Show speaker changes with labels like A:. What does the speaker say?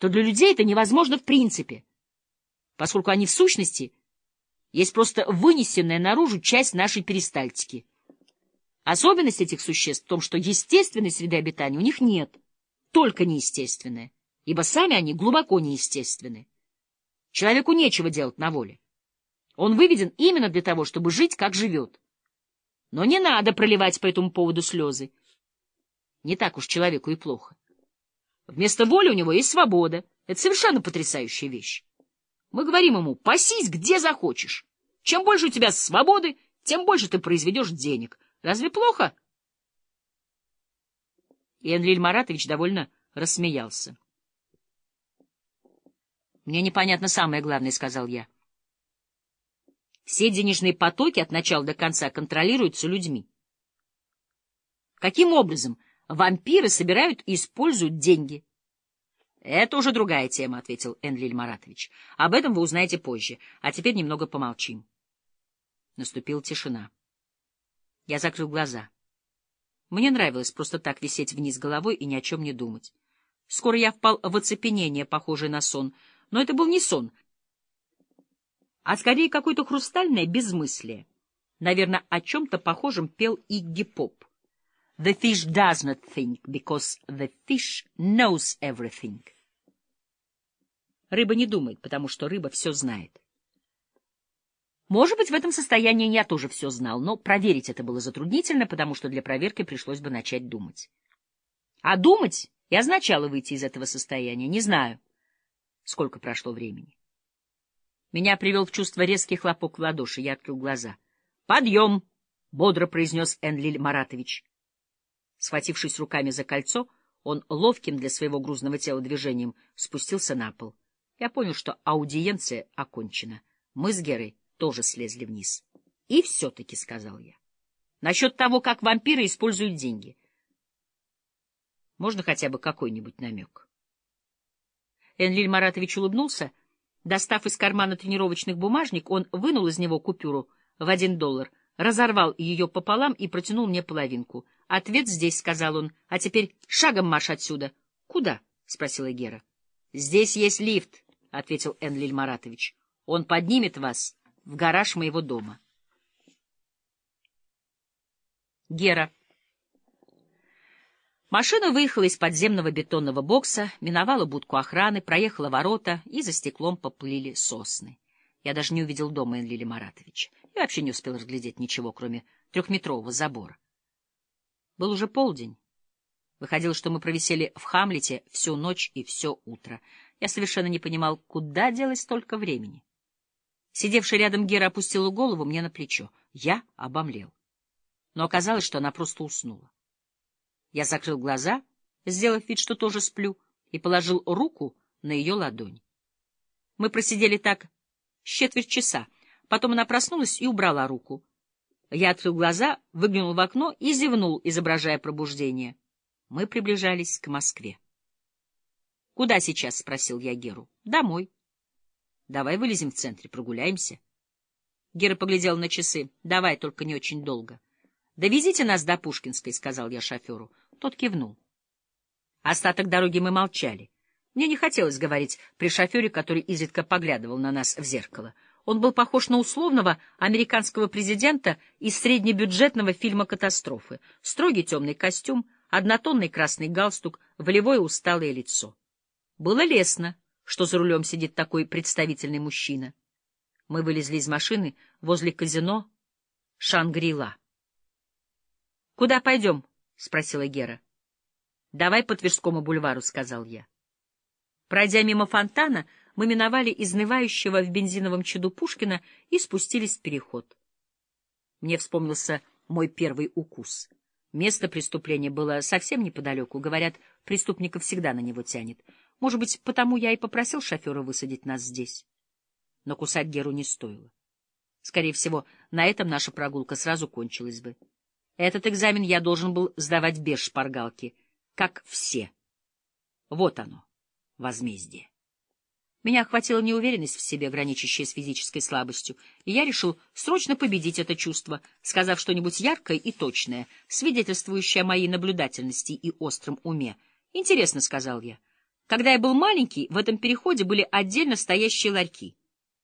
A: то для людей это невозможно в принципе, поскольку они в сущности есть просто вынесенная наружу часть нашей перистальтики. Особенность этих существ в том, что естественной среды обитания у них нет, только неестественная, ибо сами они глубоко неестественны. Человеку нечего делать на воле. Он выведен именно для того, чтобы жить, как живет. Но не надо проливать по этому поводу слезы. Не так уж человеку и плохо. Вместо воли у него есть свобода. Это совершенно потрясающая вещь. Мы говорим ему, пасись где захочешь. Чем больше у тебя свободы, тем больше ты произведешь денег. Разве плохо? И Энлиль Маратович довольно рассмеялся. «Мне непонятно самое главное», — сказал я. Все денежные потоки от начала до конца контролируются людьми. Каким образом вампиры собирают и используют деньги? — Это уже другая тема, — ответил Энлиль Маратович. — Об этом вы узнаете позже, а теперь немного помолчим. Наступила тишина. Я закрыл глаза. Мне нравилось просто так висеть вниз головой и ни о чем не думать. Скоро я впал в оцепенение, похожее на сон. Но это был не сон, а скорее какое-то хрустальное безмыслие. Наверное, о чем-то похожем пел Игги Поп. The fish does not think, because the fish knows everything. Рыба не думает, потому что рыба все знает. Может быть, в этом состоянии я тоже все знал, но проверить это было затруднительно, потому что для проверки пришлось бы начать думать. А думать и означало выйти из этого состояния. Не знаю, сколько прошло времени. Меня привел в чувство резкий хлопок в ладоши. Я открыл глаза. «Подъем!» — бодро произнес Энлиль Маратович. Схватившись руками за кольцо, он ловким для своего грузного тела движением спустился на пол. Я понял, что аудиенция окончена. Мы с Герой тоже слезли вниз. — И все-таки, — сказал я, — насчет того, как вампиры используют деньги. Можно хотя бы какой-нибудь намек? Энлиль Маратович улыбнулся. Достав из кармана тренировочных бумажник, он вынул из него купюру в один доллар, разорвал ее пополам и протянул мне половинку. — Ответ здесь, — сказал он. — А теперь шагом марш отсюда. — Куда? — спросила Гера. — Здесь есть лифт, — ответил Энлиль Маратович. — Он поднимет вас в гараж моего дома. Гера. Машина выехала из подземного бетонного бокса, миновала будку охраны, проехала ворота, и за стеклом поплыли сосны. Я даже не увидел дома Энлили Маратовича. Я вообще не успел разглядеть ничего, кроме трехметрового забора. Был уже полдень. Выходило, что мы провисели в Хамлете всю ночь и все утро. Я совершенно не понимал, куда делать столько времени. Сидевший рядом Гера опустила голову мне на плечо. Я обомлел. Но оказалось, что она просто уснула. Я закрыл глаза, сделав вид, что тоже сплю, и положил руку на ее ладонь. Мы просидели так с четверть часа. Потом она проснулась и убрала руку. Я открыл глаза, выглянул в окно и зевнул, изображая пробуждение. Мы приближались к Москве. — Куда сейчас? — спросил я Геру. — Домой. Давай вылезем в центре, прогуляемся. Гера поглядел на часы. Давай, только не очень долго. Довезите нас до Пушкинской, — сказал я шоферу. Тот кивнул. Остаток дороги мы молчали. Мне не хотелось говорить при шофере, который изредка поглядывал на нас в зеркало. Он был похож на условного американского президента из среднебюджетного фильма «Катастрофы». Строгий темный костюм, однотонный красный галстук, волевое усталое лицо. Было лестно что за рулем сидит такой представительный мужчина. Мы вылезли из машины возле казино «Шангрила». — Куда пойдем? — спросила Гера. — Давай по Тверскому бульвару, — сказал я. Пройдя мимо фонтана, мы миновали изнывающего в бензиновом чаду Пушкина и спустились в переход. Мне вспомнился мой первый укус. Место преступления было совсем неподалеку. Говорят, преступника всегда на него тянет. Может быть, потому я и попросил шофера высадить нас здесь. Но кусать Геру не стоило. Скорее всего, на этом наша прогулка сразу кончилась бы. Этот экзамен я должен был сдавать без шпаргалки, как все. Вот оно, возмездие. Меня охватила неуверенность в себе, граничащая с физической слабостью, и я решил срочно победить это чувство, сказав что-нибудь яркое и точное, свидетельствующее о моей наблюдательности и остром уме. «Интересно», — сказал я, — Когда я был маленький, в этом переходе были отдельно стоящие ларьки.